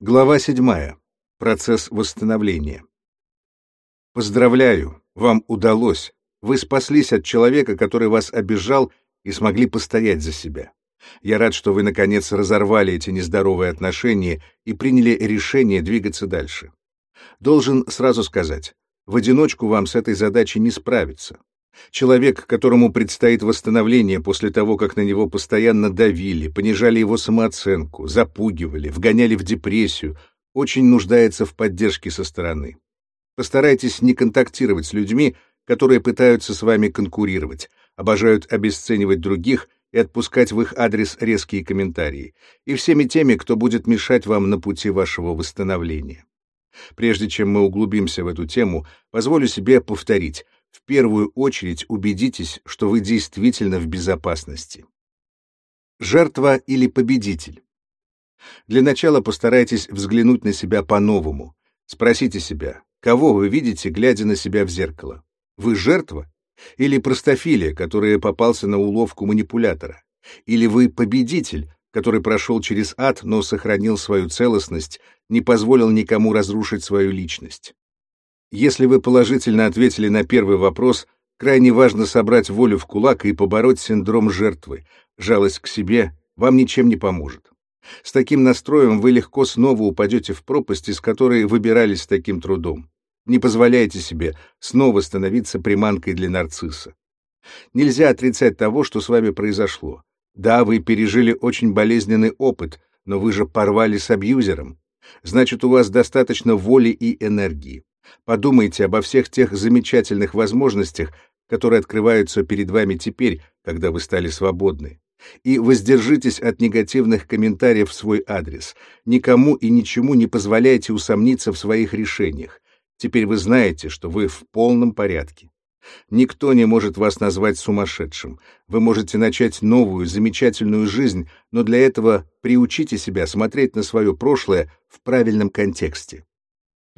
Глава 7. Процесс восстановления. Поздравляю, вам удалось. Вы спаслись от человека, который вас обижал, и смогли постоять за себя. Я рад, что вы, наконец, разорвали эти нездоровые отношения и приняли решение двигаться дальше. Должен сразу сказать, в одиночку вам с этой задачей не справиться. Человек, которому предстоит восстановление после того, как на него постоянно давили, понижали его самооценку, запугивали, вгоняли в депрессию, очень нуждается в поддержке со стороны. Постарайтесь не контактировать с людьми, которые пытаются с вами конкурировать, обожают обесценивать других и отпускать в их адрес резкие комментарии, и всеми теми, кто будет мешать вам на пути вашего восстановления. Прежде чем мы углубимся в эту тему, позволю себе повторить — в первую очередь убедитесь, что вы действительно в безопасности. Жертва или победитель? Для начала постарайтесь взглянуть на себя по-новому. Спросите себя, кого вы видите, глядя на себя в зеркало? Вы жертва? Или простофилия, который попался на уловку манипулятора? Или вы победитель, который прошел через ад, но сохранил свою целостность, не позволил никому разрушить свою личность? Если вы положительно ответили на первый вопрос, крайне важно собрать волю в кулак и побороть синдром жертвы. Жалость к себе вам ничем не поможет. С таким настроем вы легко снова упадете в пропасть, из которой выбирались с таким трудом. Не позволяйте себе снова становиться приманкой для нарцисса. Нельзя отрицать того, что с вами произошло. Да, вы пережили очень болезненный опыт, но вы же порвали с абьюзером. Значит, у вас достаточно воли и энергии. Подумайте обо всех тех замечательных возможностях, которые открываются перед вами теперь, когда вы стали свободны. И воздержитесь от негативных комментариев в свой адрес. Никому и ничему не позволяйте усомниться в своих решениях. Теперь вы знаете, что вы в полном порядке. Никто не может вас назвать сумасшедшим. Вы можете начать новую, замечательную жизнь, но для этого приучите себя смотреть на свое прошлое в правильном контексте.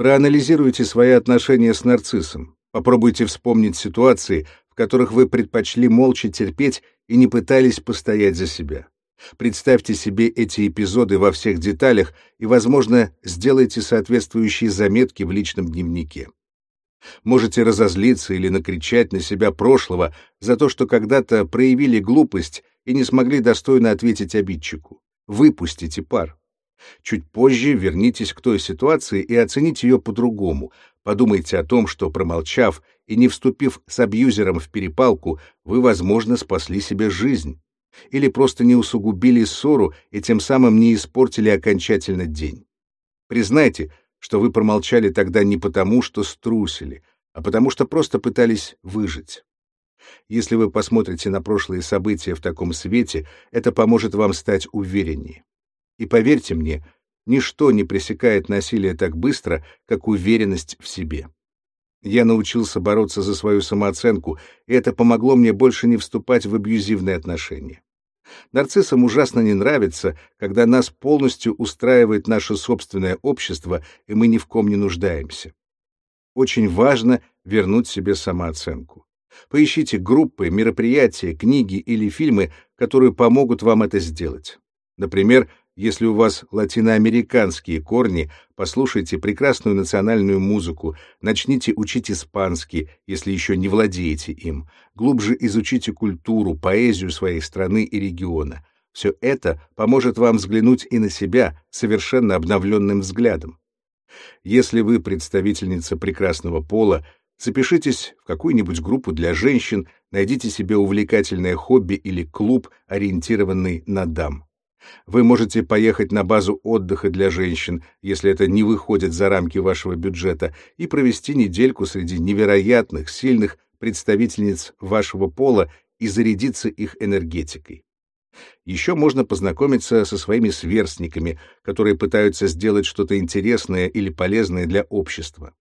Проанализируйте свои отношения с нарциссом. Попробуйте вспомнить ситуации, в которых вы предпочли молча терпеть и не пытались постоять за себя. Представьте себе эти эпизоды во всех деталях и, возможно, сделайте соответствующие заметки в личном дневнике. Можете разозлиться или накричать на себя прошлого за то, что когда-то проявили глупость и не смогли достойно ответить обидчику. Выпустите пар. Чуть позже вернитесь к той ситуации и оцените ее по-другому. Подумайте о том, что, промолчав и не вступив с абьюзером в перепалку, вы, возможно, спасли себе жизнь. Или просто не усугубили ссору и тем самым не испортили окончательно день. Признайте, что вы промолчали тогда не потому, что струсили, а потому что просто пытались выжить. Если вы посмотрите на прошлые события в таком свете, это поможет вам стать увереннее. И поверьте мне, ничто не пресекает насилие так быстро, как уверенность в себе. Я научился бороться за свою самооценку, и это помогло мне больше не вступать в абьюзивные отношения. Нарциссам ужасно не нравится, когда нас полностью устраивает наше собственное общество, и мы ни в ком не нуждаемся. Очень важно вернуть себе самооценку. Поищите группы, мероприятия, книги или фильмы, которые помогут вам это сделать. Например, если у вас латиноамериканские корни, послушайте прекрасную национальную музыку, начните учить испанский, если еще не владеете им, глубже изучите культуру, поэзию своей страны и региона. Все это поможет вам взглянуть и на себя совершенно обновленным взглядом. Если вы представительница прекрасного пола, запишитесь в какую-нибудь группу для женщин, найдите себе увлекательное хобби или клуб, ориентированный на дам. Вы можете поехать на базу отдыха для женщин, если это не выходит за рамки вашего бюджета, и провести недельку среди невероятных, сильных представительниц вашего пола и зарядиться их энергетикой. Еще можно познакомиться со своими сверстниками, которые пытаются сделать что-то интересное или полезное для общества.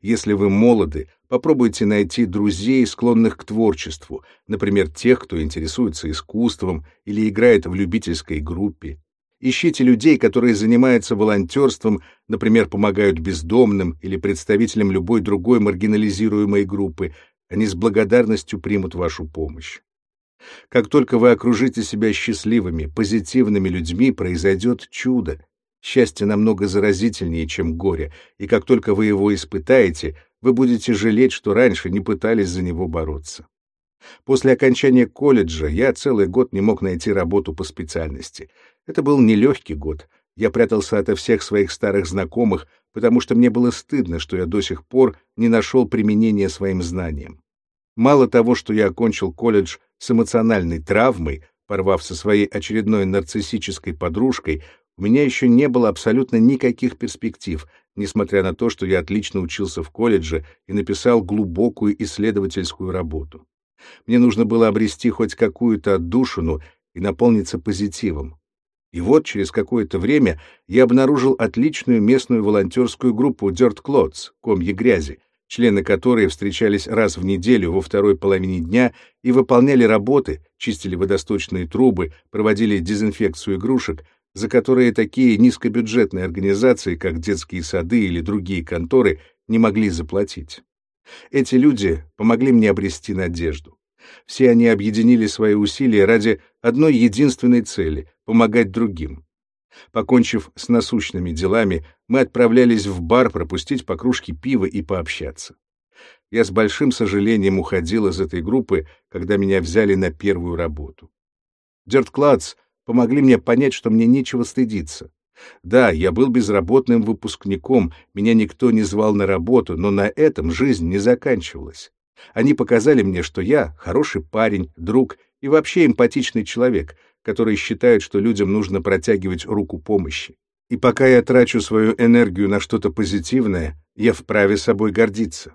Если вы молоды, попробуйте найти друзей, склонных к творчеству, например, тех, кто интересуется искусством или играет в любительской группе. Ищите людей, которые занимаются волонтерством, например, помогают бездомным или представителям любой другой маргинализируемой группы. Они с благодарностью примут вашу помощь. Как только вы окружите себя счастливыми, позитивными людьми, произойдет чудо. Счастье намного заразительнее, чем горе, и как только вы его испытаете, вы будете жалеть, что раньше не пытались за него бороться. После окончания колледжа я целый год не мог найти работу по специальности. Это был нелегкий год. Я прятался ото всех своих старых знакомых, потому что мне было стыдно, что я до сих пор не нашел применения своим знаниям. Мало того, что я окончил колледж с эмоциональной травмой, порвав со своей очередной нарциссической подружкой, у меня еще не было абсолютно никаких перспектив, несмотря на то, что я отлично учился в колледже и написал глубокую исследовательскую работу. Мне нужно было обрести хоть какую-то отдушину и наполниться позитивом. И вот через какое-то время я обнаружил отличную местную волонтерскую группу Dirt Clothes, комья грязи, члены которой встречались раз в неделю во второй половине дня и выполняли работы, чистили водосточные трубы, проводили дезинфекцию игрушек, за которые такие низкобюджетные организации, как детские сады или другие конторы, не могли заплатить. Эти люди помогли мне обрести надежду. Все они объединили свои усилия ради одной единственной цели — помогать другим. Покончив с насущными делами, мы отправлялись в бар пропустить по кружке пива и пообщаться. Я с большим сожалением уходил из этой группы, когда меня взяли на первую работу. Дерткладс помогли мне понять, что мне нечего стыдиться. Да, я был безработным выпускником, меня никто не звал на работу, но на этом жизнь не заканчивалась. Они показали мне, что я хороший парень, друг и вообще эмпатичный человек, который считает, что людям нужно протягивать руку помощи. И пока я трачу свою энергию на что-то позитивное, я вправе собой гордиться.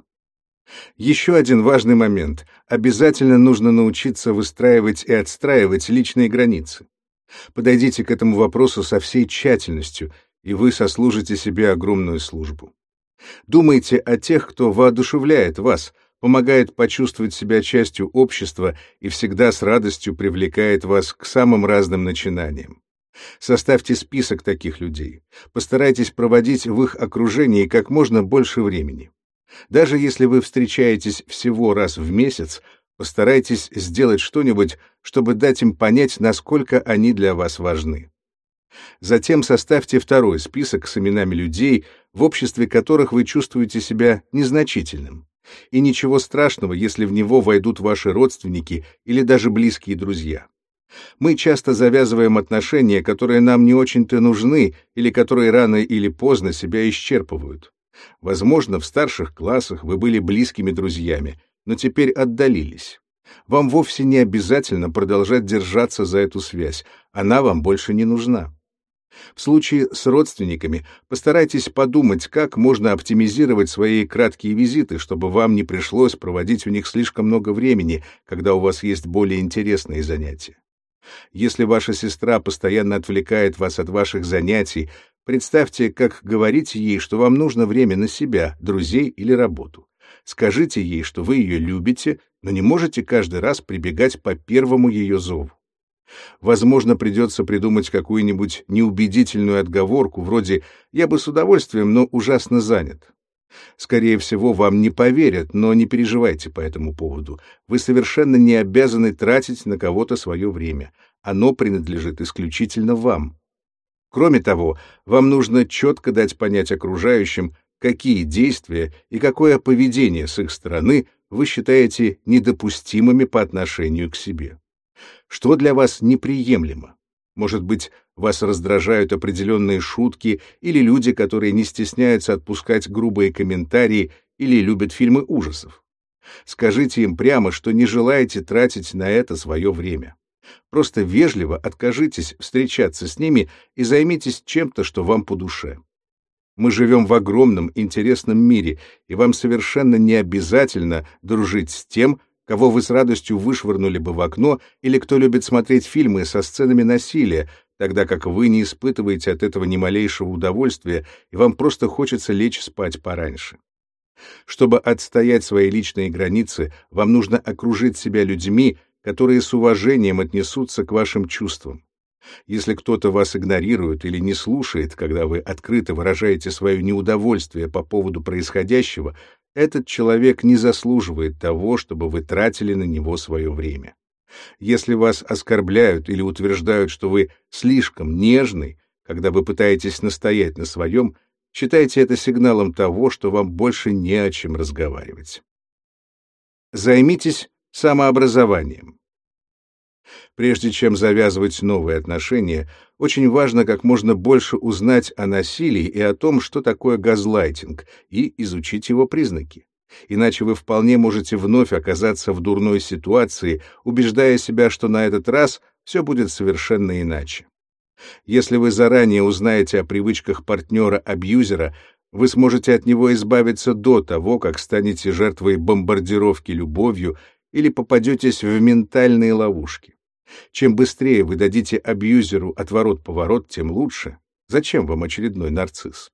Еще один важный момент. Обязательно нужно научиться выстраивать и отстраивать личные границы. Подойдите к этому вопросу со всей тщательностью, и вы сослужите себе огромную службу. Думайте о тех, кто воодушевляет вас, помогает почувствовать себя частью общества и всегда с радостью привлекает вас к самым разным начинаниям. Составьте список таких людей. Постарайтесь проводить в их окружении как можно больше времени. Даже если вы встречаетесь всего раз в месяц, постарайтесь сделать что-нибудь, чтобы дать им понять, насколько они для вас важны. Затем составьте второй список с именами людей, в обществе которых вы чувствуете себя незначительным. И ничего страшного, если в него войдут ваши родственники или даже близкие друзья. Мы часто завязываем отношения, которые нам не очень-то нужны или которые рано или поздно себя исчерпывают. Возможно, в старших классах вы были близкими друзьями, но теперь отдалились. Вам вовсе не обязательно продолжать держаться за эту связь, она вам больше не нужна. В случае с родственниками постарайтесь подумать, как можно оптимизировать свои краткие визиты, чтобы вам не пришлось проводить у них слишком много времени, когда у вас есть более интересные занятия. Если ваша сестра постоянно отвлекает вас от ваших занятий, представьте, как говорите ей, что вам нужно время на себя, друзей или работу. Скажите ей, что вы ее любите, но не можете каждый раз прибегать по первому ее зову. Возможно, придется придумать какую-нибудь неубедительную отговорку, вроде «я бы с удовольствием, но ужасно занят». Скорее всего, вам не поверят, но не переживайте по этому поводу. Вы совершенно не обязаны тратить на кого-то свое время. Оно принадлежит исключительно вам. Кроме того, вам нужно четко дать понять окружающим, какие действия и какое поведение с их стороны вы считаете недопустимыми по отношению к себе. Что для вас неприемлемо? Может быть, вас раздражают определенные шутки или люди, которые не стесняются отпускать грубые комментарии или любят фильмы ужасов. Скажите им прямо, что не желаете тратить на это свое время. Просто вежливо откажитесь встречаться с ними и займитесь чем-то, что вам по душе. Мы живем в огромном интересном мире, и вам совершенно не обязательно дружить с тем, кого вы с радостью вышвырнули бы в окно, или кто любит смотреть фильмы со сценами насилия, тогда как вы не испытываете от этого ни малейшего удовольствия, и вам просто хочется лечь спать пораньше. Чтобы отстоять свои личные границы, вам нужно окружить себя людьми, которые с уважением отнесутся к вашим чувствам. Если кто-то вас игнорирует или не слушает, когда вы открыто выражаете свое неудовольствие по поводу происходящего, этот человек не заслуживает того, чтобы вы тратили на него свое время. Если вас оскорбляют или утверждают, что вы слишком нежный, Когда вы пытаетесь настоять на своем, считайте это сигналом того, что вам больше не о чем разговаривать. Займитесь самообразованием. Прежде чем завязывать новые отношения, очень важно как можно больше узнать о насилии и о том, что такое газлайтинг, и изучить его признаки. Иначе вы вполне можете вновь оказаться в дурной ситуации, убеждая себя, что на этот раз все будет совершенно иначе. Если вы заранее узнаете о привычках партнера-абьюзера, вы сможете от него избавиться до того, как станете жертвой бомбардировки любовью или попадетесь в ментальные ловушки. Чем быстрее вы дадите абьюзеру отворот-поворот, тем лучше. Зачем вам очередной нарцисс?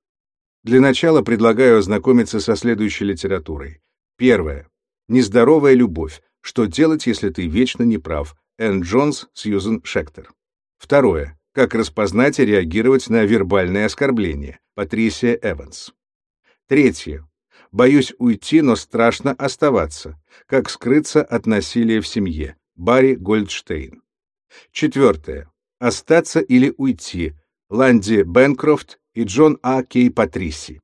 Для начала предлагаю ознакомиться со следующей литературой. Первое. Нездоровая любовь. Что делать, если ты вечно неправ? Энн Джонс, Сьюзен Шектер. Второе. Как распознать и реагировать на вербальные оскорбления? Патрисия Эванс. Третье. Боюсь уйти, но страшно оставаться. Как скрыться от насилия в семье? Барри Гольдштейн. Четвертое. Остаться или уйти? Ланди Бенкрофт и Джон А. Кей Патриси.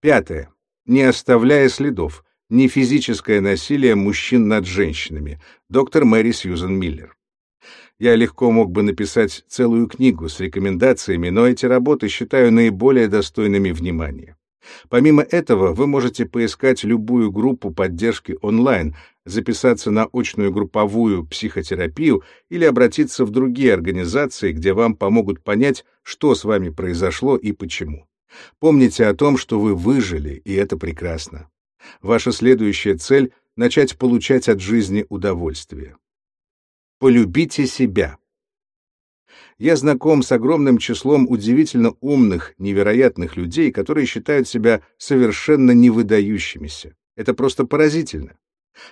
Пятое. Не оставляя следов. Не физическое насилие мужчин над женщинами. Доктор Мэри Сьюзен Миллер. Я легко мог бы написать целую книгу с рекомендациями, но эти работы считаю наиболее достойными внимания. Помимо этого, вы можете поискать любую группу поддержки онлайн, записаться на очную групповую психотерапию или обратиться в другие организации, где вам помогут понять, что с вами произошло и почему. Помните о том, что вы выжили, и это прекрасно. Ваша следующая цель — начать получать от жизни удовольствие. Полюбите себя. Я знаком с огромным числом удивительно умных, невероятных людей, которые считают себя совершенно невыдающимися. Это просто поразительно.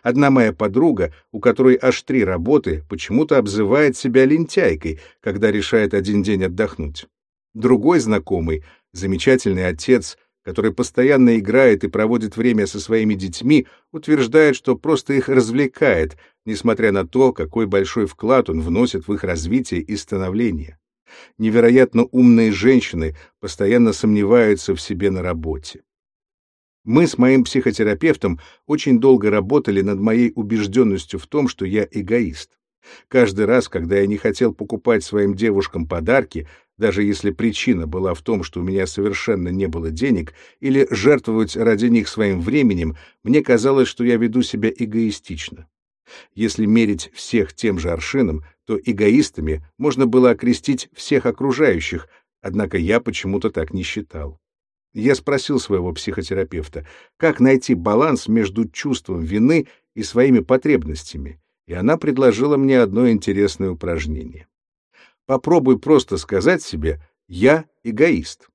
Одна моя подруга, у которой аж три работы, почему-то обзывает себя лентяйкой, когда решает один день отдохнуть. Другой знакомый, замечательный отец, который постоянно играет и проводит время со своими детьми, утверждает, что просто их развлекает, несмотря на то, какой большой вклад он вносит в их развитие и становление. Невероятно умные женщины постоянно сомневаются в себе на работе. Мы с моим психотерапевтом очень долго работали над моей убежденностью в том, что я эгоист. Каждый раз, когда я не хотел покупать своим девушкам подарки, даже если причина была в том, что у меня совершенно не было денег, или жертвовать ради них своим временем, мне казалось, что я веду себя эгоистично. Если мерить всех тем же аршином, то эгоистами можно было окрестить всех окружающих, однако я почему-то так не считал. Я спросил своего психотерапевта, как найти баланс между чувством вины и своими потребностями, и она предложила мне одно интересное упражнение. Попробуй просто сказать себе «я эгоист».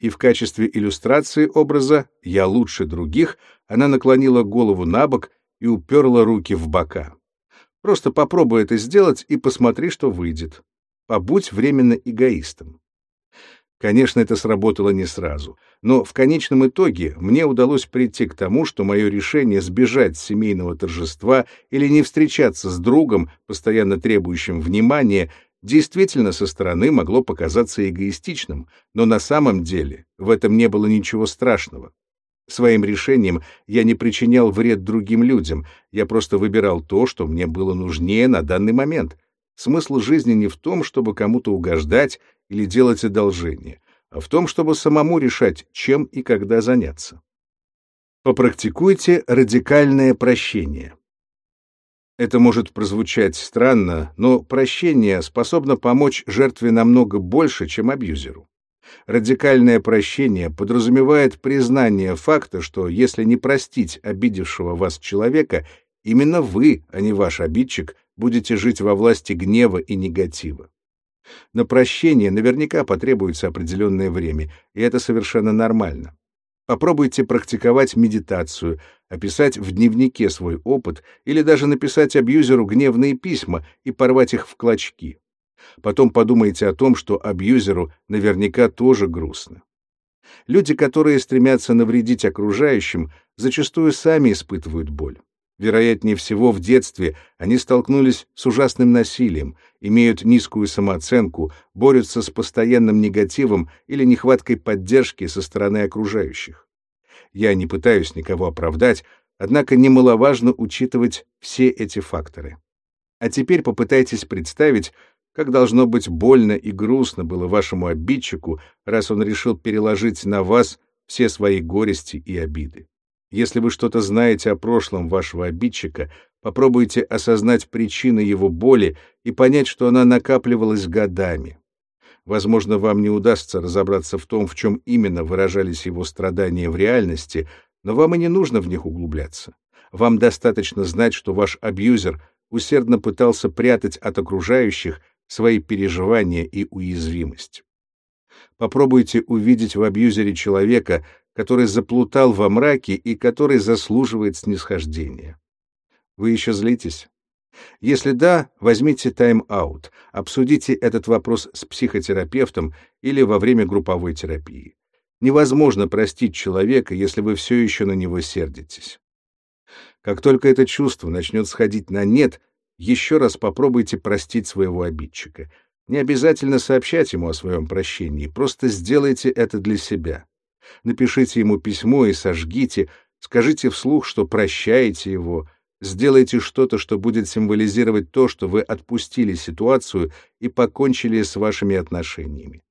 И в качестве иллюстрации образа «я лучше других» она наклонила голову на бок и уперла руки в бока. Просто попробуй это сделать и посмотри, что выйдет. Побудь временно эгоистом. Конечно, это сработало не сразу, но в конечном итоге мне удалось прийти к тому, что мое решение сбежать с семейного торжества или не встречаться с другом, постоянно требующим внимания, действительно со стороны могло показаться эгоистичным, но на самом деле в этом не было ничего страшного. Своим решением я не причинял вред другим людям, я просто выбирал то, что мне было нужнее на данный момент. Смысл жизни не в том, чтобы кому-то угождать или делать одолжение, а в том, чтобы самому решать, чем и когда заняться. Попрактикуйте радикальное прощение. Это может прозвучать странно, но прощение способно помочь жертве намного больше, чем абьюзеру. Радикальное прощение подразумевает признание факта, что если не простить обидевшего вас человека, именно вы, а не ваш обидчик, будете жить во власти гнева и негатива. На прощение наверняка потребуется определенное время, и это совершенно нормально. Попробуйте практиковать медитацию, описать в дневнике свой опыт или даже написать абьюзеру гневные письма и порвать их в клочки. Потом подумайте о том, что абьюзеру наверняка тоже грустно. Люди, которые стремятся навредить окружающим, зачастую сами испытывают боль. Вероятнее всего, в детстве они столкнулись с ужасным насилием, имеют низкую самооценку, борются с постоянным негативом или нехваткой поддержки со стороны окружающих. Я не пытаюсь никого оправдать, однако немаловажно учитывать все эти факторы. А теперь попытайтесь представить, как должно быть больно и грустно было вашему обидчику, раз он решил переложить на вас все свои горести и обиды. Если вы что-то знаете о прошлом вашего обидчика, попробуйте осознать причины его боли и понять, что она накапливалась годами. Возможно, вам не удастся разобраться в том, в чем именно выражались его страдания в реальности, но вам и не нужно в них углубляться. Вам достаточно знать, что ваш абьюзер усердно пытался прятать от окружающих свои переживания и уязвимость. Попробуйте увидеть в абьюзере человека, который заплутал во мраке и который заслуживает снисхождения. Вы еще злитесь? Если да, возьмите тайм-аут, обсудите этот вопрос с психотерапевтом или во время групповой терапии. Невозможно простить человека, если вы все еще на него сердитесь. Как только это чувство начнет сходить на нет, еще раз попробуйте простить своего обидчика. Не обязательно сообщать ему о своем прощении, просто сделайте это для себя. Напишите ему письмо и сожгите, скажите вслух, что прощаете его, сделайте что-то, что будет символизировать то, что вы отпустили ситуацию и покончили с вашими отношениями.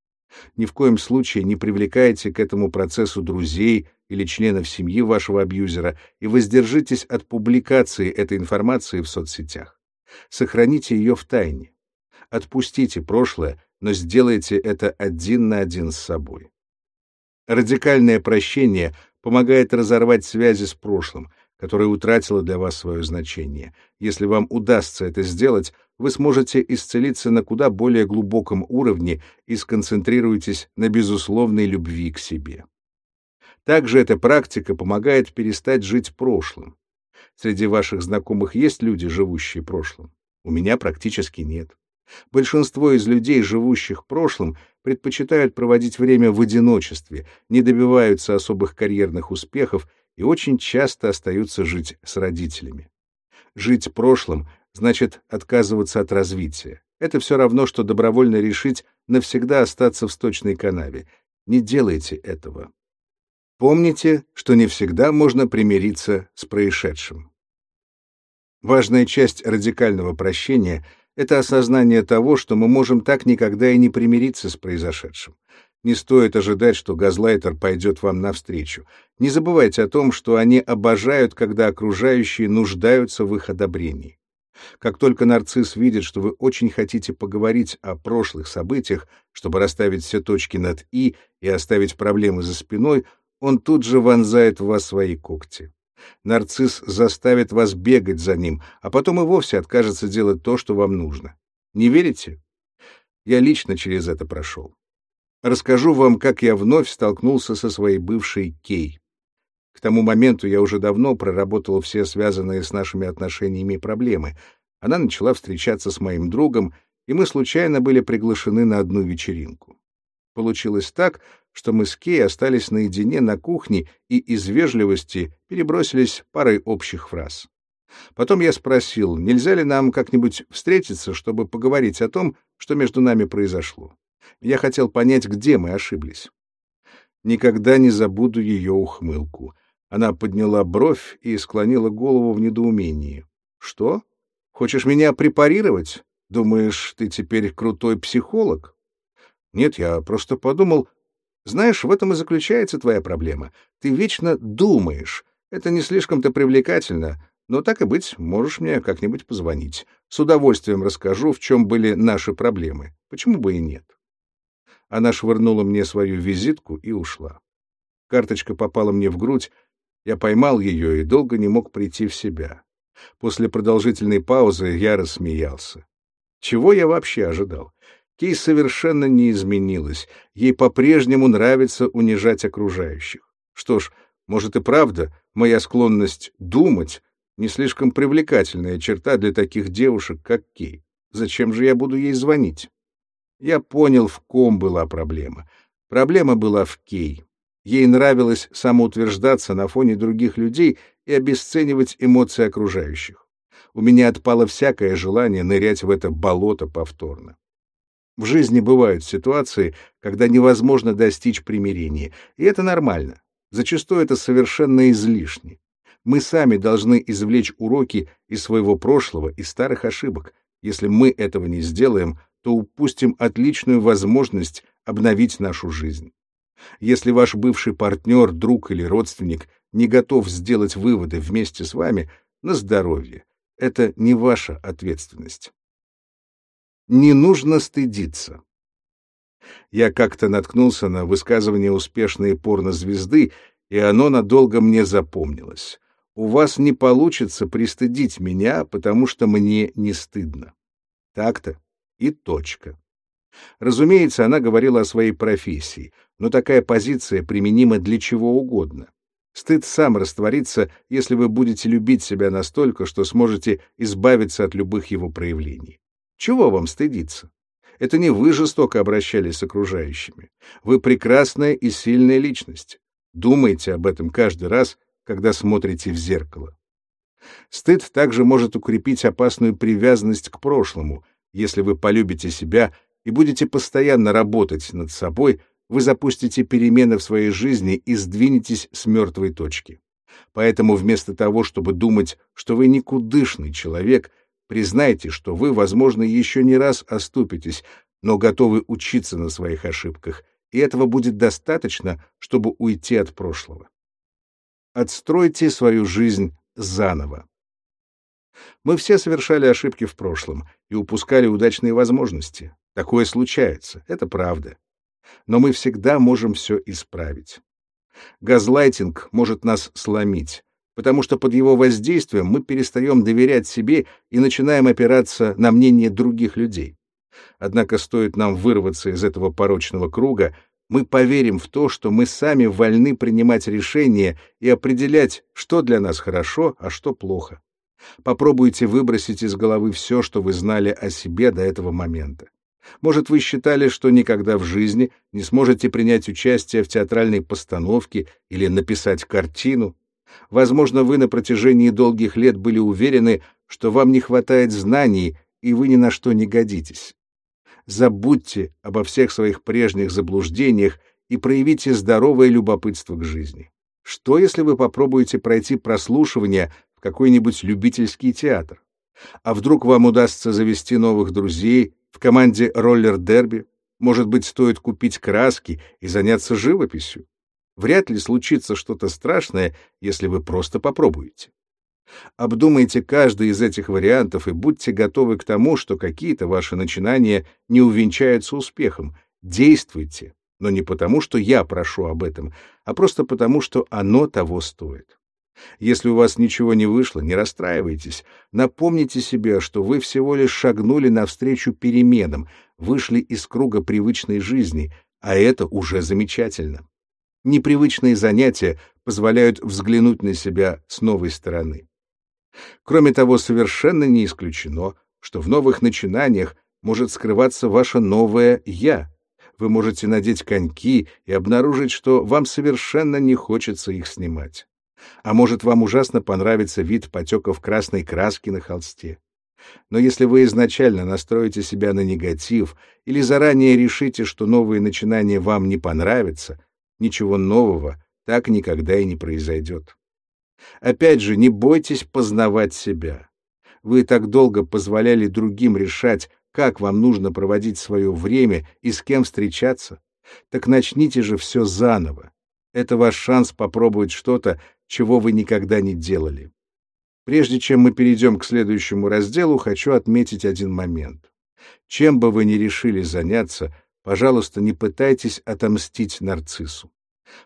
Ни в коем случае не привлекайте к этому процессу друзей или членов семьи вашего абьюзера и воздержитесь от публикации этой информации в соцсетях. Сохраните ее в тайне. Отпустите прошлое, но сделайте это один на один с собой. Радикальное прощение помогает разорвать связи с прошлым, которое утратило для вас свое значение. Если вам удастся это сделать, вы сможете исцелиться на куда более глубоком уровне и сконцентрируетесь на безусловной любви к себе. Также эта практика помогает перестать жить прошлым. Среди ваших знакомых есть люди, живущие прошлым? У меня практически нет. Большинство из людей, живущих прошлым, предпочитают проводить время в одиночестве, не добиваются особых карьерных успехов и очень часто остаются жить с родителями. Жить прошлым значит отказываться от развития. Это все равно, что добровольно решить навсегда остаться в сточной канаве. Не делайте этого. Помните, что не всегда можно примириться с происшедшим. Важная часть радикального прощения — это осознание того, что мы можем так никогда и не примириться с произошедшим. Не стоит ожидать, что газлайтер пойдет вам навстречу. Не забывайте о том, что они обожают, когда окружающие нуждаются в их одобрении. Как только нарцисс видит, что вы очень хотите поговорить о прошлых событиях, чтобы расставить все точки над «и» и оставить проблемы за спиной, он тут же вонзает в вас свои когти. Нарцисс заставит вас бегать за ним, а потом и вовсе откажется делать то, что вам нужно. Не верите? Я лично через это прошел. Расскажу вам, как я вновь столкнулся со своей бывшей Кей. К тому моменту я уже давно проработал все связанные с нашими отношениями проблемы. Она начала встречаться с моим другом, и мы случайно были приглашены на одну вечеринку. Получилось так, что мы с Кей остались наедине на кухне и из вежливости перебросились парой общих фраз. Потом я спросил, нельзя ли нам как-нибудь встретиться, чтобы поговорить о том, что между нами произошло. Я хотел понять, где мы ошиблись. Никогда не забуду ее ухмылку. Она подняла бровь и склонила голову в недоумении. «Что? Хочешь меня препарировать? Думаешь, ты теперь крутой психолог?» «Нет, я просто подумал, знаешь, в этом и заключается твоя проблема. Ты вечно думаешь. Это не слишком-то привлекательно, но так и быть, можешь мне как-нибудь позвонить. С удовольствием расскажу, в чем были наши проблемы. Почему бы и нет? Она швырнула мне свою визитку и ушла. Карточка попала мне в грудь, я поймал ее и долго не мог прийти в себя. После продолжительной паузы я рассмеялся. Чего я вообще ожидал? Кей совершенно не изменилась. Ей по-прежнему нравится унижать окружающих. Что ж, может и правда, моя склонность думать не слишком привлекательная черта для таких девушек, как Кей. Зачем же я буду ей звонить? Я понял, в ком была проблема. Проблема была в Кей. Ей нравилось самоутверждаться на фоне других людей и обесценивать эмоции окружающих. У меня отпало всякое желание нырять в это болото повторно. В жизни бывают ситуации, когда невозможно достичь примирения, и это нормально. Зачастую это совершенно излишне. Мы сами должны извлечь уроки из своего прошлого и старых ошибок. Если мы этого не сделаем, то упустим отличную возможность обновить нашу жизнь. Если ваш бывший партнер, друг или родственник не готов сделать выводы вместе с вами, на здоровье. Это не ваша ответственность. Не нужно стыдиться. Я как-то наткнулся на высказывание успешной порнозвезды, и оно надолго мне запомнилось. У вас не получится пристыдить меня, потому что мне не стыдно. Так-то и точка. Разумеется, она говорила о своей профессии, но такая позиция применима для чего угодно. Стыд сам растворится, если вы будете любить себя настолько, что сможете избавиться от любых его проявлений. Чего вам стыдиться? Это не вы жестоко обращались с окружающими. Вы прекрасная и сильная личность. Думайте об этом каждый раз, когда смотрите в зеркало. Стыд также может укрепить опасную привязанность к прошлому. Если вы полюбите себя и будете постоянно работать над собой, вы запустите перемены в своей жизни и сдвинетесь с мертвой точки. Поэтому вместо того, чтобы думать, что вы никудышный человек, признайте, что вы, возможно, еще не раз оступитесь, но готовы учиться на своих ошибках, и этого будет достаточно, чтобы уйти от прошлого. Отстройте свою жизнь заново. Мы все совершали ошибки в прошлом и упускали удачные возможности. Такое случается, это правда но мы всегда можем все исправить. Газлайтинг может нас сломить, потому что под его воздействием мы перестаем доверять себе и начинаем опираться на мнение других людей. Однако стоит нам вырваться из этого порочного круга, мы поверим в то, что мы сами вольны принимать решения и определять, что для нас хорошо, а что плохо. Попробуйте выбросить из головы все, что вы знали о себе до этого момента. Может, вы считали, что никогда в жизни не сможете принять участие в театральной постановке или написать картину. Возможно, вы на протяжении долгих лет были уверены, что вам не хватает знаний, и вы ни на что не годитесь. Забудьте обо всех своих прежних заблуждениях и проявите здоровое любопытство к жизни. Что, если вы попробуете пройти прослушивание какой-нибудь любительский театр? А вдруг вам удастся завести новых друзей в команде роллер-дерби, может быть, стоит купить краски и заняться живописью. Вряд ли случится что-то страшное, если вы просто попробуете. Обдумайте каждый из этих вариантов и будьте готовы к тому, что какие-то ваши начинания не увенчаются успехом. Действуйте, но не потому, что я прошу об этом, а просто потому, что оно того стоит. Если у вас ничего не вышло, не расстраивайтесь. Напомните себе, что вы всего лишь шагнули навстречу переменам, вышли из круга привычной жизни, а это уже замечательно. Непривычные занятия позволяют взглянуть на себя с новой стороны. Кроме того, совершенно не исключено, что в новых начинаниях может скрываться ваше новое «я». Вы можете надеть коньки и обнаружить, что вам совершенно не хочется их снимать. А может, вам ужасно понравится вид потеков красной краски на холсте. Но если вы изначально настроите себя на негатив или заранее решите, что новые начинания вам не понравятся, ничего нового так никогда и не произойдет. Опять же, не бойтесь познавать себя. Вы так долго позволяли другим решать, как вам нужно проводить свое время и с кем встречаться. Так начните же все заново. Это ваш шанс попробовать что-то, чего вы никогда не делали. Прежде чем мы перейдем к следующему разделу, хочу отметить один момент. Чем бы вы ни решили заняться, пожалуйста, не пытайтесь отомстить нарциссу.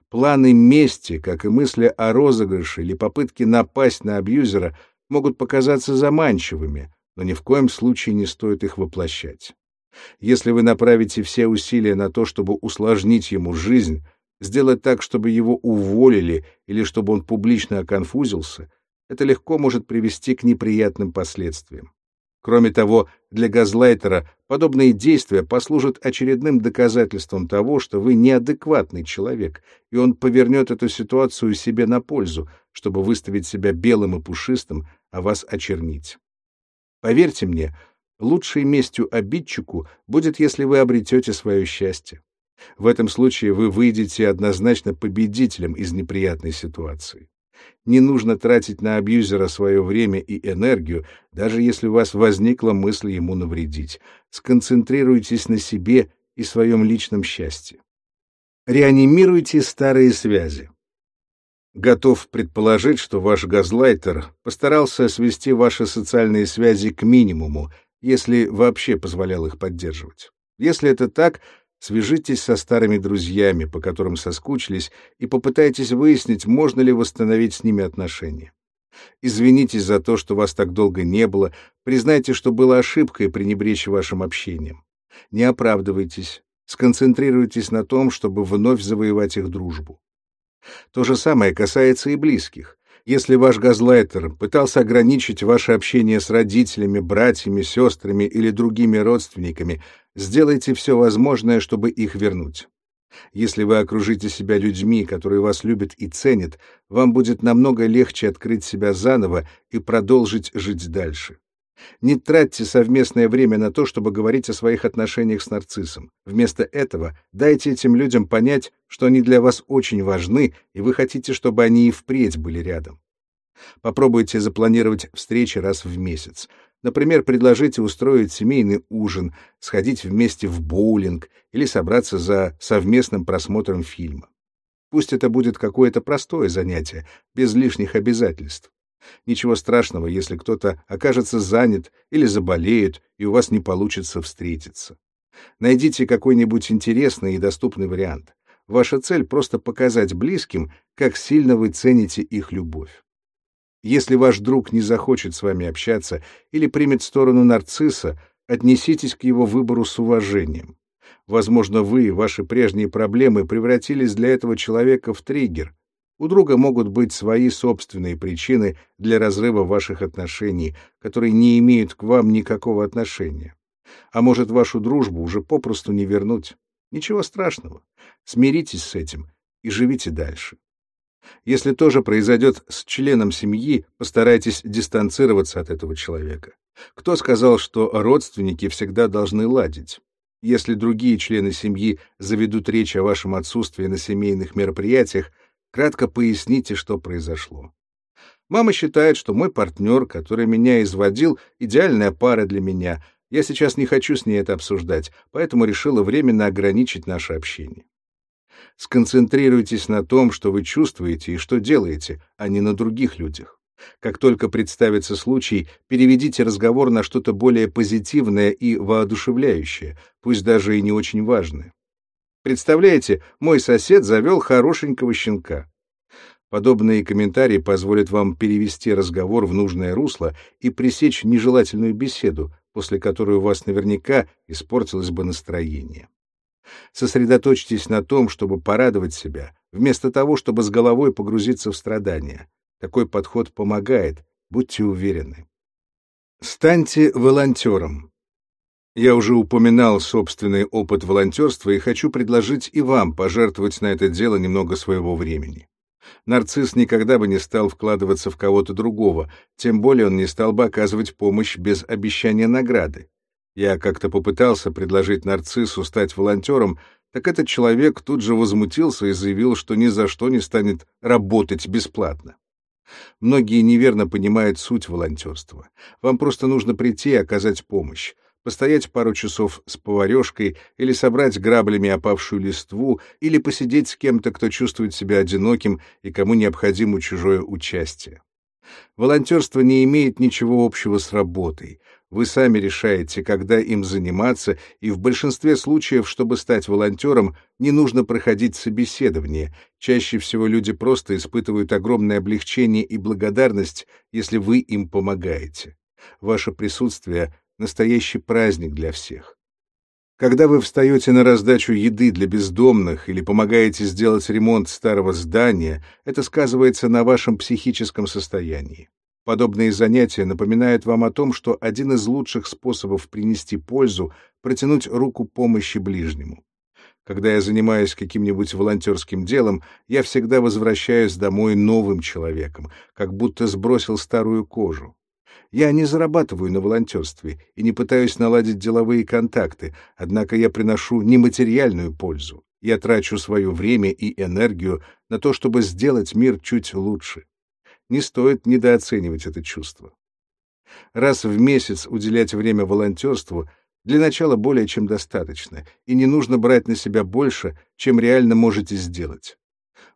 Планы мести, как и мысли о розыгрыше или попытки напасть на абьюзера, могут показаться заманчивыми, но ни в коем случае не стоит их воплощать. Если вы направите все усилия на то, чтобы усложнить ему жизнь, Сделать так, чтобы его уволили или чтобы он публично оконфузился, это легко может привести к неприятным последствиям. Кроме того, для газлайтера подобные действия послужат очередным доказательством того, что вы неадекватный человек, и он повернет эту ситуацию себе на пользу, чтобы выставить себя белым и пушистым, а вас очернить. Поверьте мне, лучшей местью обидчику будет, если вы обретете свое счастье. В этом случае вы выйдете однозначно победителем из неприятной ситуации. Не нужно тратить на абьюзера свое время и энергию, даже если у вас возникла мысль ему навредить. Сконцентрируйтесь на себе и своем личном счастье. Реанимируйте старые связи. Готов предположить, что ваш газлайтер постарался свести ваши социальные связи к минимуму, если вообще позволял их поддерживать. Если это так, Свяжитесь со старыми друзьями, по которым соскучились, и попытайтесь выяснить, можно ли восстановить с ними отношения. Извинитесь за то, что вас так долго не было, признайте, что было ошибкой пренебречь вашим общением. Не оправдывайтесь, сконцентрируйтесь на том, чтобы вновь завоевать их дружбу. То же самое касается и близких. Если ваш газлайтер пытался ограничить ваше общение с родителями, братьями, сестрами или другими родственниками, сделайте все возможное, чтобы их вернуть. Если вы окружите себя людьми, которые вас любят и ценят, вам будет намного легче открыть себя заново и продолжить жить дальше. Не тратьте совместное время на то, чтобы говорить о своих отношениях с нарциссом. Вместо этого дайте этим людям понять, что они для вас очень важны, и вы хотите, чтобы они и впредь были рядом. Попробуйте запланировать встречи раз в месяц. Например, предложите устроить семейный ужин, сходить вместе в боулинг или собраться за совместным просмотром фильма. Пусть это будет какое-то простое занятие, без лишних обязательств. Ничего страшного, если кто-то окажется занят или заболеет, и у вас не получится встретиться. Найдите какой-нибудь интересный и доступный вариант. Ваша цель — просто показать близким, как сильно вы цените их любовь. Если ваш друг не захочет с вами общаться или примет сторону нарцисса, отнеситесь к его выбору с уважением. Возможно, вы ваши прежние проблемы превратились для этого человека в триггер, у друга могут быть свои собственные причины для разрыва ваших отношений, которые не имеют к вам никакого отношения. А может, вашу дружбу уже попросту не вернуть. Ничего страшного. Смиритесь с этим и живите дальше. Если тоже произойдет с членом семьи, постарайтесь дистанцироваться от этого человека. Кто сказал, что родственники всегда должны ладить? Если другие члены семьи заведут речь о вашем отсутствии на семейных мероприятиях, Кратко поясните, что произошло. Мама считает, что мой партнер, который меня изводил, идеальная пара для меня. Я сейчас не хочу с ней это обсуждать, поэтому решила временно ограничить наше общение. Сконцентрируйтесь на том, что вы чувствуете и что делаете, а не на других людях. Как только представится случай, переведите разговор на что-то более позитивное и воодушевляющее, пусть даже и не очень важное. Представляете, мой сосед завел хорошенького щенка. Подобные комментарии позволят вам перевести разговор в нужное русло и пресечь нежелательную беседу, после которой у вас наверняка испортилось бы настроение. Сосредоточьтесь на том, чтобы порадовать себя, вместо того, чтобы с головой погрузиться в страдания. Такой подход помогает, будьте уверены. Станьте волонтером. Я уже упоминал собственный опыт волонтерства и хочу предложить и вам пожертвовать на это дело немного своего времени. Нарцисс никогда бы не стал вкладываться в кого-то другого, тем более он не стал бы оказывать помощь без обещания награды. Я как-то попытался предложить нарциссу стать волонтером, так этот человек тут же возмутился и заявил, что ни за что не станет работать бесплатно. Многие неверно понимают суть волонтерства. Вам просто нужно прийти и оказать помощь постоять пару часов с поварешкой или собрать граблями опавшую листву, или посидеть с кем-то, кто чувствует себя одиноким и кому необходимо чужое участие. Волонтерство не имеет ничего общего с работой. Вы сами решаете, когда им заниматься, и в большинстве случаев, чтобы стать волонтером, не нужно проходить собеседование. Чаще всего люди просто испытывают огромное облегчение и благодарность, если вы им помогаете. Ваше присутствие настоящий праздник для всех. Когда вы встаете на раздачу еды для бездомных или помогаете сделать ремонт старого здания, это сказывается на вашем психическом состоянии. Подобные занятия напоминают вам о том, что один из лучших способов принести пользу — протянуть руку помощи ближнему. Когда я занимаюсь каким-нибудь волонтерским делом, я всегда возвращаюсь домой новым человеком, как будто сбросил старую кожу. Я не зарабатываю на волонтерстве и не пытаюсь наладить деловые контакты, однако я приношу нематериальную пользу. Я трачу свое время и энергию на то, чтобы сделать мир чуть лучше. Не стоит недооценивать это чувство. Раз в месяц уделять время волонтерству для начала более чем достаточно, и не нужно брать на себя больше, чем реально можете сделать.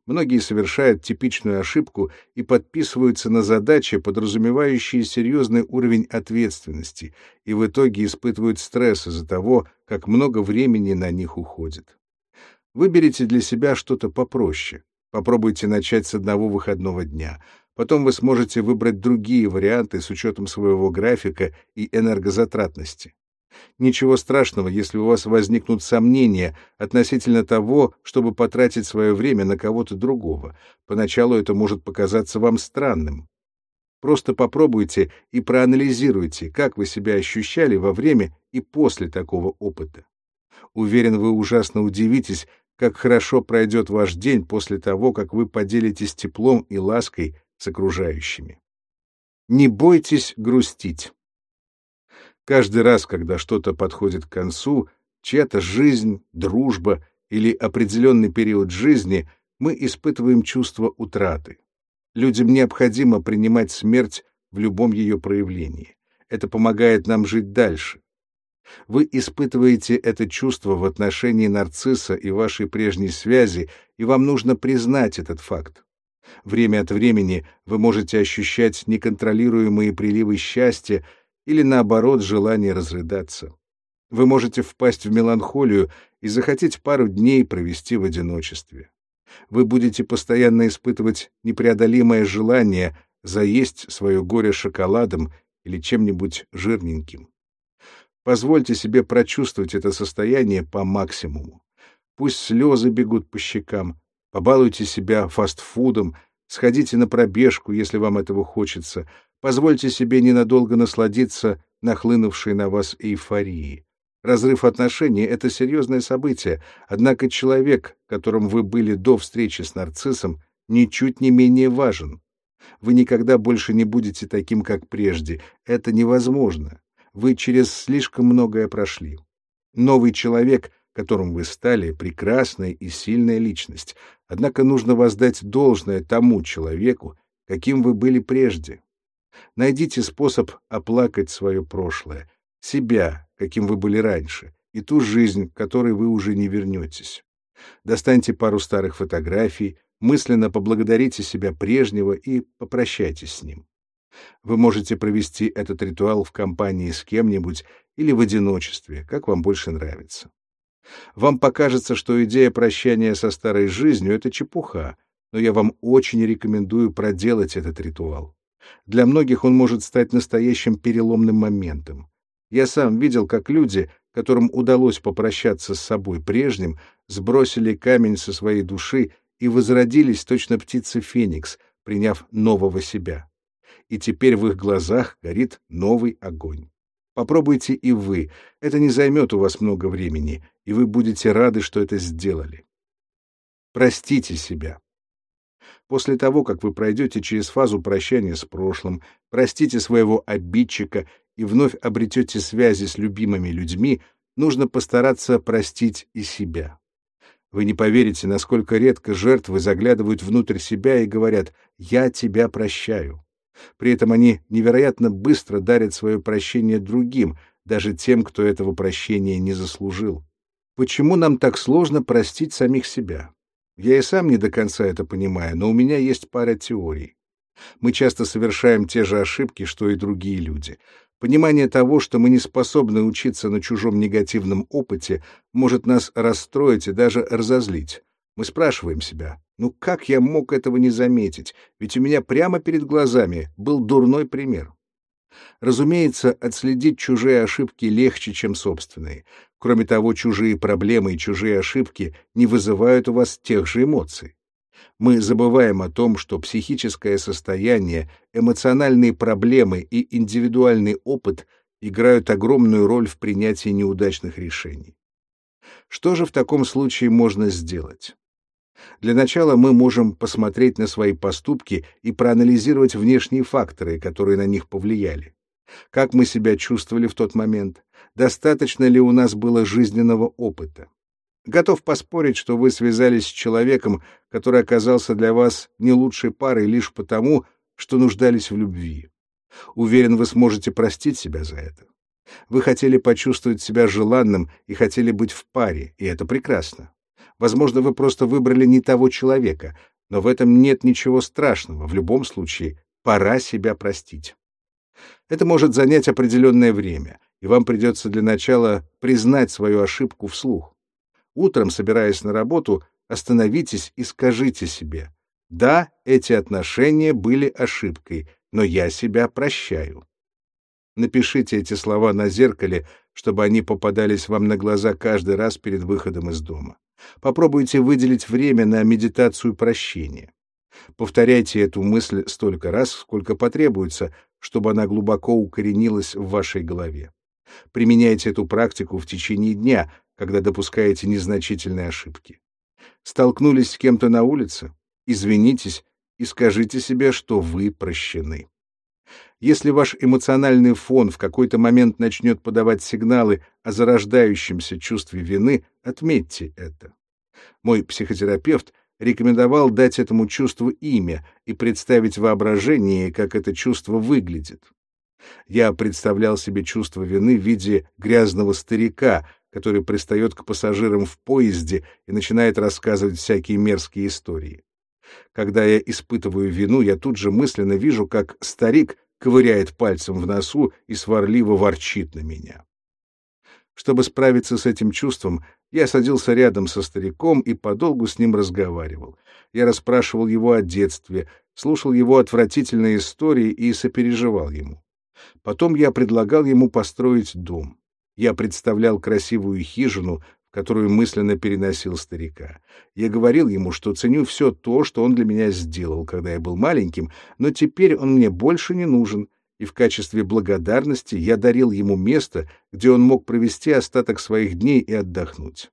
Многие совершают типичную ошибку и подписываются на задачи, подразумевающие серьезный уровень ответственности, и в итоге испытывают стресс из-за того, как много времени на них уходит. Выберите для себя что-то попроще. Попробуйте начать с одного выходного дня — Потом вы сможете выбрать другие варианты с учетом своего графика и энергозатратности. Ничего страшного, если у вас возникнут сомнения относительно того, чтобы потратить свое время на кого-то другого. Поначалу это может показаться вам странным. Просто попробуйте и проанализируйте, как вы себя ощущали во время и после такого опыта. Уверен, вы ужасно удивитесь, как хорошо пройдет ваш день после того, как вы поделитесь теплом и лаской с окружающими. Не бойтесь грустить. Каждый раз, когда что-то подходит к концу, чья-то жизнь, дружба или определенный период жизни, мы испытываем чувство утраты. Людям необходимо принимать смерть в любом ее проявлении. Это помогает нам жить дальше. Вы испытываете это чувство в отношении нарцисса и вашей прежней связи, и вам нужно признать этот факт. Время от времени вы можете ощущать неконтролируемые приливы счастья или, наоборот, желание разрыдаться. Вы можете впасть в меланхолию и захотеть пару дней провести в одиночестве. Вы будете постоянно испытывать непреодолимое желание заесть свое горе шоколадом или чем-нибудь жирненьким. Позвольте себе прочувствовать это состояние по максимуму. Пусть слезы бегут по щекам, Побалуйте себя фастфудом, сходите на пробежку, если вам этого хочется. Позвольте себе ненадолго насладиться нахлынувшей на вас эйфорией. Разрыв отношений — это серьезное событие, однако человек, которым вы были до встречи с нарциссом, ничуть не менее важен. Вы никогда больше не будете таким, как прежде. Это невозможно. Вы через слишком многое прошли. Новый человек — которым вы стали, прекрасная и сильная личность, однако нужно воздать должное тому человеку, каким вы были прежде. Найдите способ оплакать свое прошлое, себя, каким вы были раньше, и ту жизнь, к которой вы уже не вернетесь. Достаньте пару старых фотографий, мысленно поблагодарите себя прежнего и попрощайтесь с ним. Вы можете провести этот ритуал в компании с кем-нибудь или в одиночестве, как вам больше нравится. Вам покажется, что идея прощания со старой жизнью — это чепуха, но я вам очень рекомендую проделать этот ритуал. Для многих он может стать настоящим переломным моментом. Я сам видел, как люди, которым удалось попрощаться с собой прежним, сбросили камень со своей души и возродились точно птица Феникс, приняв нового себя. И теперь в их глазах горит новый огонь. Попробуйте и вы. Это не займет у вас много времени, и вы будете рады, что это сделали. Простите себя. После того, как вы пройдете через фазу прощания с прошлым, простите своего обидчика и вновь обретете связи с любимыми людьми, нужно постараться простить и себя. Вы не поверите, насколько редко жертвы заглядывают внутрь себя и говорят «я тебя прощаю». При этом они невероятно быстро дарят свое прощение другим, даже тем, кто этого прощения не заслужил. Почему нам так сложно простить самих себя? Я и сам не до конца это понимаю, но у меня есть пара теорий. Мы часто совершаем те же ошибки, что и другие люди. Понимание того, что мы не способны учиться на чужом негативном опыте, может нас расстроить и даже разозлить. Мы спрашиваем себя, ну как я мог этого не заметить, ведь у меня прямо перед глазами был дурной пример. Разумеется, отследить чужие ошибки легче, чем собственные. Кроме того, чужие проблемы и чужие ошибки не вызывают у вас тех же эмоций. Мы забываем о том, что психическое состояние, эмоциональные проблемы и индивидуальный опыт играют огромную роль в принятии неудачных решений. Что же в таком случае можно сделать? Для начала мы можем посмотреть на свои поступки и проанализировать внешние факторы, которые на них повлияли. Как мы себя чувствовали в тот момент? Достаточно ли у нас было жизненного опыта? Готов поспорить, что вы связались с человеком, который оказался для вас не лучшей парой лишь потому, что нуждались в любви. Уверен, вы сможете простить себя за это. Вы хотели почувствовать себя желанным и хотели быть в паре, и это прекрасно. Возможно, вы просто выбрали не того человека, но в этом нет ничего страшного. В любом случае, пора себя простить. Это может занять определенное время, и вам придется для начала признать свою ошибку вслух. Утром, собираясь на работу, остановитесь и скажите себе, да, эти отношения были ошибкой, но я себя прощаю. Напишите эти слова на зеркале, чтобы они попадались вам на глаза каждый раз перед выходом из дома. Попробуйте выделить время на медитацию прощения. Повторяйте эту мысль столько раз, сколько потребуется, чтобы она глубоко укоренилась в вашей голове. Применяйте эту практику в течение дня, когда допускаете незначительные ошибки. Столкнулись с кем-то на улице? Извинитесь и скажите себе, что вы прощены. Если ваш эмоциональный фон в какой-то момент начнет подавать сигналы о зарождающемся чувстве вины, отметьте это. Мой психотерапевт рекомендовал дать этому чувству имя и представить воображение, как это чувство выглядит. Я представлял себе чувство вины в виде грязного старика, который пристает к пассажирам в поезде и начинает рассказывать всякие мерзкие истории. Когда я испытываю вину, я тут же мысленно вижу, как старик ковыряет пальцем в носу и сварливо ворчит на меня. Чтобы справиться с этим чувством, я садился рядом со стариком и подолгу с ним разговаривал. Я расспрашивал его о детстве, слушал его отвратительные истории и сопереживал ему. Потом я предлагал ему построить дом. Я представлял красивую хижину, которую мысленно переносил старика. Я говорил ему, что ценю все то, что он для меня сделал, когда я был маленьким, но теперь он мне больше не нужен, и в качестве благодарности я дарил ему место, где он мог провести остаток своих дней и отдохнуть.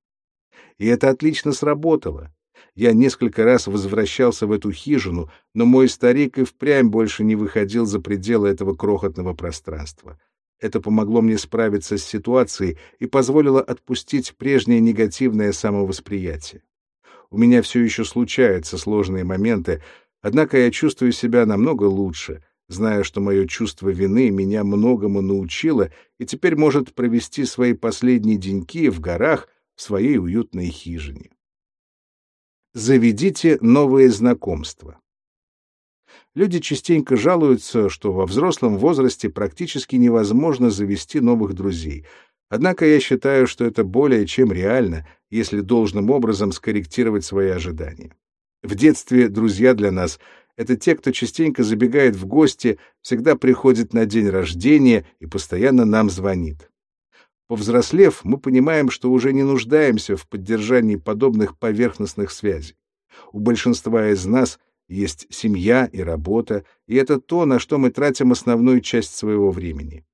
И это отлично сработало. Я несколько раз возвращался в эту хижину, но мой старик и впрямь больше не выходил за пределы этого крохотного пространства. Это помогло мне справиться с ситуацией и позволило отпустить прежнее негативное самовосприятие. У меня все еще случаются сложные моменты, однако я чувствую себя намного лучше, зная, что мое чувство вины меня многому научило и теперь может провести свои последние деньки в горах в своей уютной хижине. Заведите новые знакомства. Люди частенько жалуются, что во взрослом возрасте практически невозможно завести новых друзей. Однако я считаю, что это более чем реально, если должным образом скорректировать свои ожидания. В детстве друзья для нас — это те, кто частенько забегает в гости, всегда приходит на день рождения и постоянно нам звонит. Повзрослев, мы понимаем, что уже не нуждаемся в поддержании подобных поверхностных связей. У большинства из нас — есть семья и работа, и это то, на что мы тратим основную часть своего времени.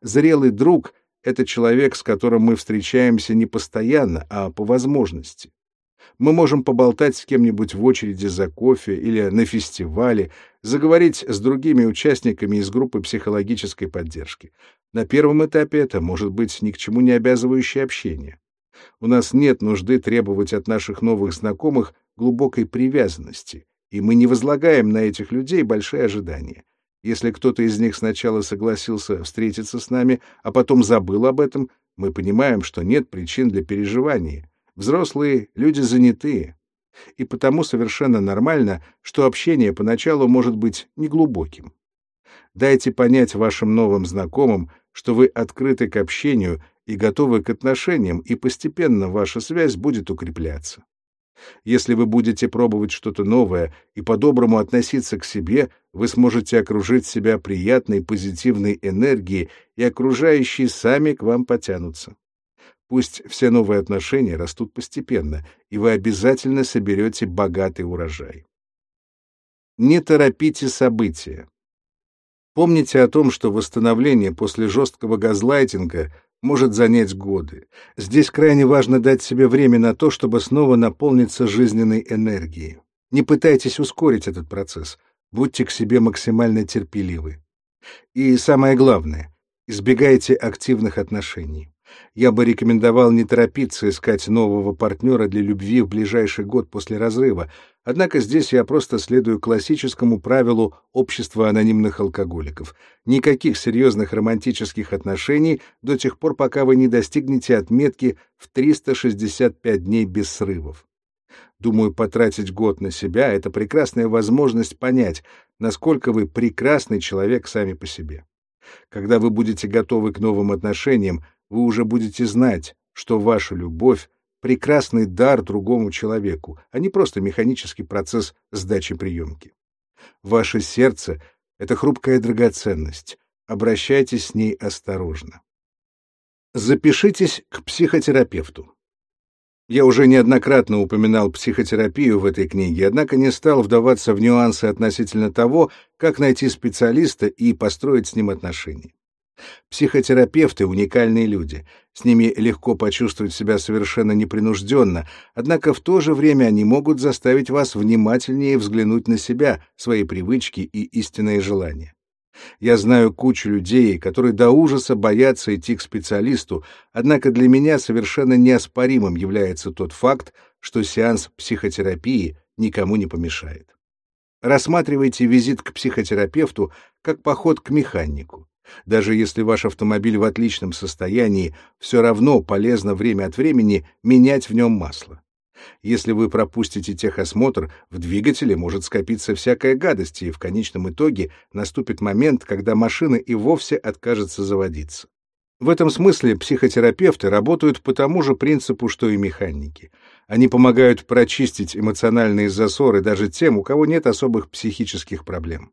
Зрелый друг — это человек, с которым мы встречаемся не постоянно, а по возможности. Мы можем поболтать с кем-нибудь в очереди за кофе или на фестивале, заговорить с другими участниками из группы психологической поддержки. На первом этапе это может быть ни к чему не обязывающее общение. У нас нет нужды требовать от наших новых знакомых глубокой привязанности и мы не возлагаем на этих людей большие ожидания. Если кто-то из них сначала согласился встретиться с нами, а потом забыл об этом, мы понимаем, что нет причин для переживания. Взрослые люди занятые. И потому совершенно нормально, что общение поначалу может быть неглубоким. Дайте понять вашим новым знакомым, что вы открыты к общению и готовы к отношениям, и постепенно ваша связь будет укрепляться. Если вы будете пробовать что-то новое и по-доброму относиться к себе, вы сможете окружить себя приятной позитивной энергией, и окружающие сами к вам потянутся. Пусть все новые отношения растут постепенно, и вы обязательно соберете богатый урожай. Не торопите события. Помните о том, что восстановление после жесткого газлайтинга может занять годы. Здесь крайне важно дать себе время на то, чтобы снова наполниться жизненной энергией. Не пытайтесь ускорить этот процесс. Будьте к себе максимально терпеливы. И самое главное, избегайте активных отношений. Я бы рекомендовал не торопиться искать нового партнера для любви в ближайший год после разрыва, однако здесь я просто следую классическому правилу общества анонимных алкоголиков. Никаких серьезных романтических отношений до тех пор, пока вы не достигнете отметки в 365 дней без срывов. Думаю, потратить год на себя — это прекрасная возможность понять, насколько вы прекрасный человек сами по себе. Когда вы будете готовы к новым отношениям, вы уже будете знать, что ваша любовь — прекрасный дар другому человеку, а не просто механический процесс сдачи приемки. Ваше сердце — это хрупкая драгоценность. Обращайтесь с ней осторожно. Запишитесь к психотерапевту. Я уже неоднократно упоминал психотерапию в этой книге, однако не стал вдаваться в нюансы относительно того, как найти специалиста и построить с ним отношения. Психотерапевты — уникальные люди. С ними легко почувствовать себя совершенно непринужденно, однако в то же время они могут заставить вас внимательнее взглянуть на себя, свои привычки и истинные желания. Я знаю кучу людей, которые до ужаса боятся идти к специалисту, однако для меня совершенно неоспоримым является тот факт, что сеанс психотерапии никому не помешает. Рассматривайте визит к психотерапевту как поход к механику. Даже если ваш автомобиль в отличном состоянии, все равно полезно время от времени менять в нем масло. Если вы пропустите техосмотр, в двигателе может скопиться всякая гадость, и в конечном итоге наступит момент, когда машина и вовсе откажется заводиться. В этом смысле психотерапевты работают по тому же принципу, что и механики. Они помогают прочистить эмоциональные засоры даже тем, у кого нет особых психических проблем.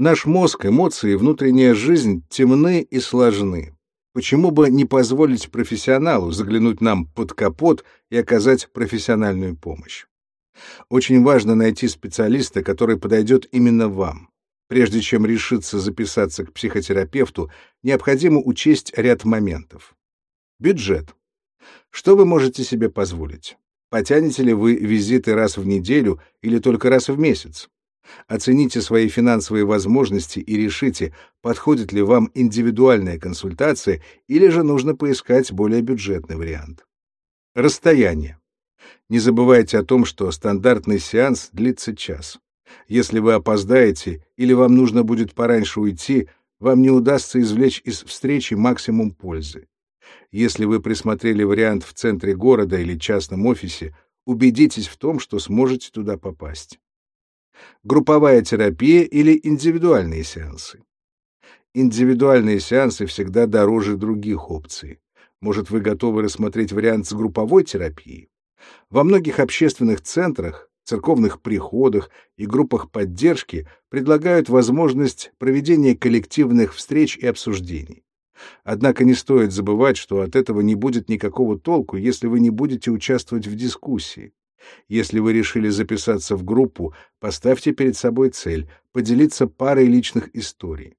Наш мозг, эмоции и внутренняя жизнь темны и сложны. Почему бы не позволить профессионалу заглянуть нам под капот и оказать профессиональную помощь? Очень важно найти специалиста, который подойдет именно вам. Прежде чем решиться записаться к психотерапевту, необходимо учесть ряд моментов. Бюджет. Что вы можете себе позволить? Потянете ли вы визиты раз в неделю или только раз в месяц? Оцените свои финансовые возможности и решите, подходит ли вам индивидуальная консультация или же нужно поискать более бюджетный вариант. Расстояние. Не забывайте о том, что стандартный сеанс длится час. Если вы опоздаете или вам нужно будет пораньше уйти, вам не удастся извлечь из встречи максимум пользы. Если вы присмотрели вариант в центре города или частном офисе, убедитесь в том, что сможете туда попасть групповая терапия или индивидуальные сеансы. Индивидуальные сеансы всегда дороже других опций. Может, вы готовы рассмотреть вариант с групповой терапией? Во многих общественных центрах, церковных приходах и группах поддержки предлагают возможность проведения коллективных встреч и обсуждений. Однако не стоит забывать, что от этого не будет никакого толку, если вы не будете участвовать в дискуссии. Если вы решили записаться в группу, поставьте перед собой цель — поделиться парой личных историй.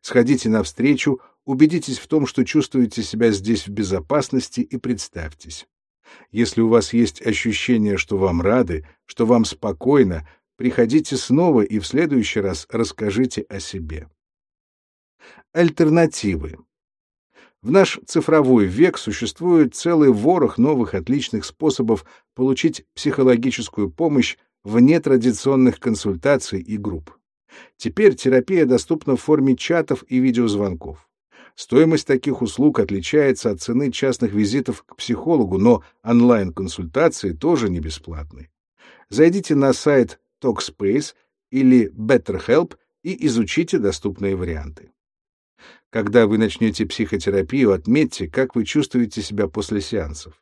Сходите навстречу, убедитесь в том, что чувствуете себя здесь в безопасности и представьтесь. Если у вас есть ощущение, что вам рады, что вам спокойно, приходите снова и в следующий раз расскажите о себе. Альтернативы. В наш цифровой век существует целый ворох новых отличных способов получить психологическую помощь вне традиционных консультаций и групп. Теперь терапия доступна в форме чатов и видеозвонков. Стоимость таких услуг отличается от цены частных визитов к психологу, но онлайн-консультации тоже не бесплатны. Зайдите на сайт Talkspace или BetterHelp и изучите доступные варианты. Когда вы начнете психотерапию, отметьте, как вы чувствуете себя после сеансов.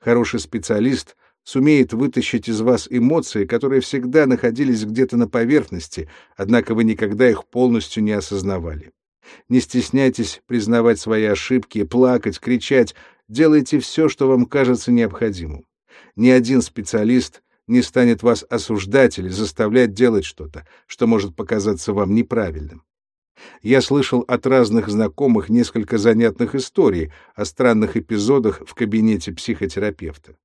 Хороший специалист сумеет вытащить из вас эмоции, которые всегда находились где-то на поверхности, однако вы никогда их полностью не осознавали. Не стесняйтесь признавать свои ошибки, плакать, кричать, делайте все, что вам кажется необходимым. Ни один специалист не станет вас осуждать или заставлять делать что-то, что может показаться вам неправильным. Я слышал от разных знакомых несколько занятных историй о странных эпизодах в кабинете психотерапевта.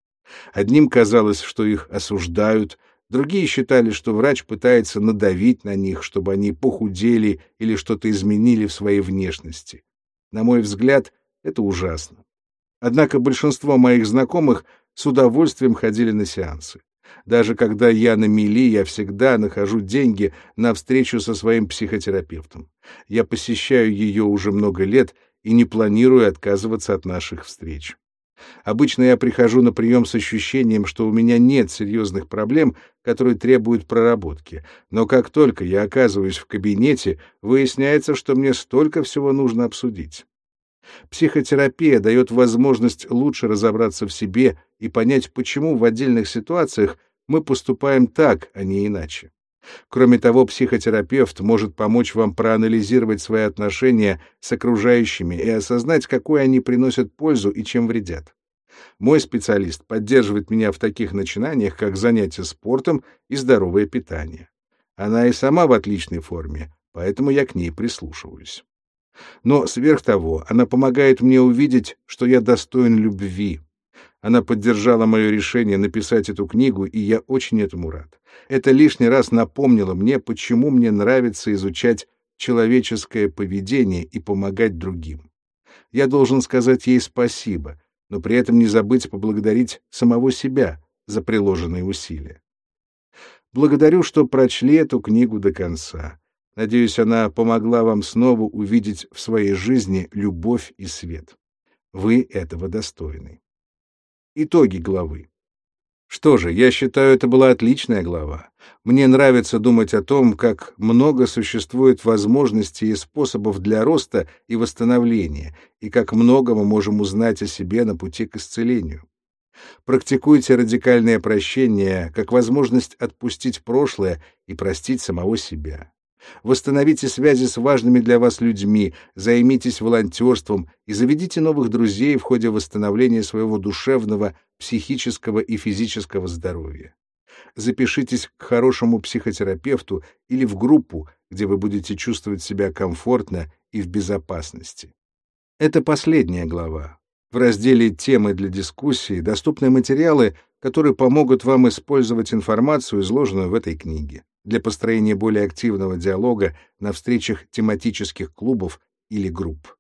Одним казалось, что их осуждают, другие считали, что врач пытается надавить на них, чтобы они похудели или что-то изменили в своей внешности. На мой взгляд, это ужасно. Однако большинство моих знакомых с удовольствием ходили на сеансы. Даже когда я на мели, я всегда нахожу деньги на встречу со своим психотерапевтом. Я посещаю ее уже много лет и не планирую отказываться от наших встреч. Обычно я прихожу на прием с ощущением, что у меня нет серьезных проблем, которые требуют проработки. Но как только я оказываюсь в кабинете, выясняется, что мне столько всего нужно обсудить. Психотерапия дает возможность лучше разобраться в себе и понять, почему в отдельных ситуациях мы поступаем так, а не иначе. Кроме того, психотерапевт может помочь вам проанализировать свои отношения с окружающими и осознать, какую они приносят пользу и чем вредят. Мой специалист поддерживает меня в таких начинаниях, как занятия спортом и здоровое питание. Она и сама в отличной форме, поэтому я к ней прислушиваюсь. Но сверх того, она помогает мне увидеть, что я достоин любви, она поддержала мое решение написать эту книгу, и я очень этому рад. Это лишний раз напомнило мне, почему мне нравится изучать человеческое поведение и помогать другим. Я должен сказать ей спасибо, но при этом не забыть поблагодарить самого себя за приложенные усилия. Благодарю, что прочли эту книгу до конца. Надеюсь, она помогла вам снова увидеть в своей жизни любовь и свет. Вы этого достойны. Итоги главы. Что же, я считаю, это была отличная глава. Мне нравится думать о том, как много существует возможностей и способов для роста и восстановления, и как много мы можем узнать о себе на пути к исцелению. Практикуйте радикальное прощение как возможность отпустить прошлое и простить самого себя. Восстановите связи с важными для вас людьми, займитесь волонтерством и заведите новых друзей в ходе восстановления своего душевного, психического и физического здоровья. Запишитесь к хорошему психотерапевту или в группу, где вы будете чувствовать себя комфортно и в безопасности. Это последняя глава. В разделе «Темы для дискуссии» доступны материалы, которые помогут вам использовать информацию, изложенную в этой книге для построения более активного диалога на встречах тематических клубов или групп.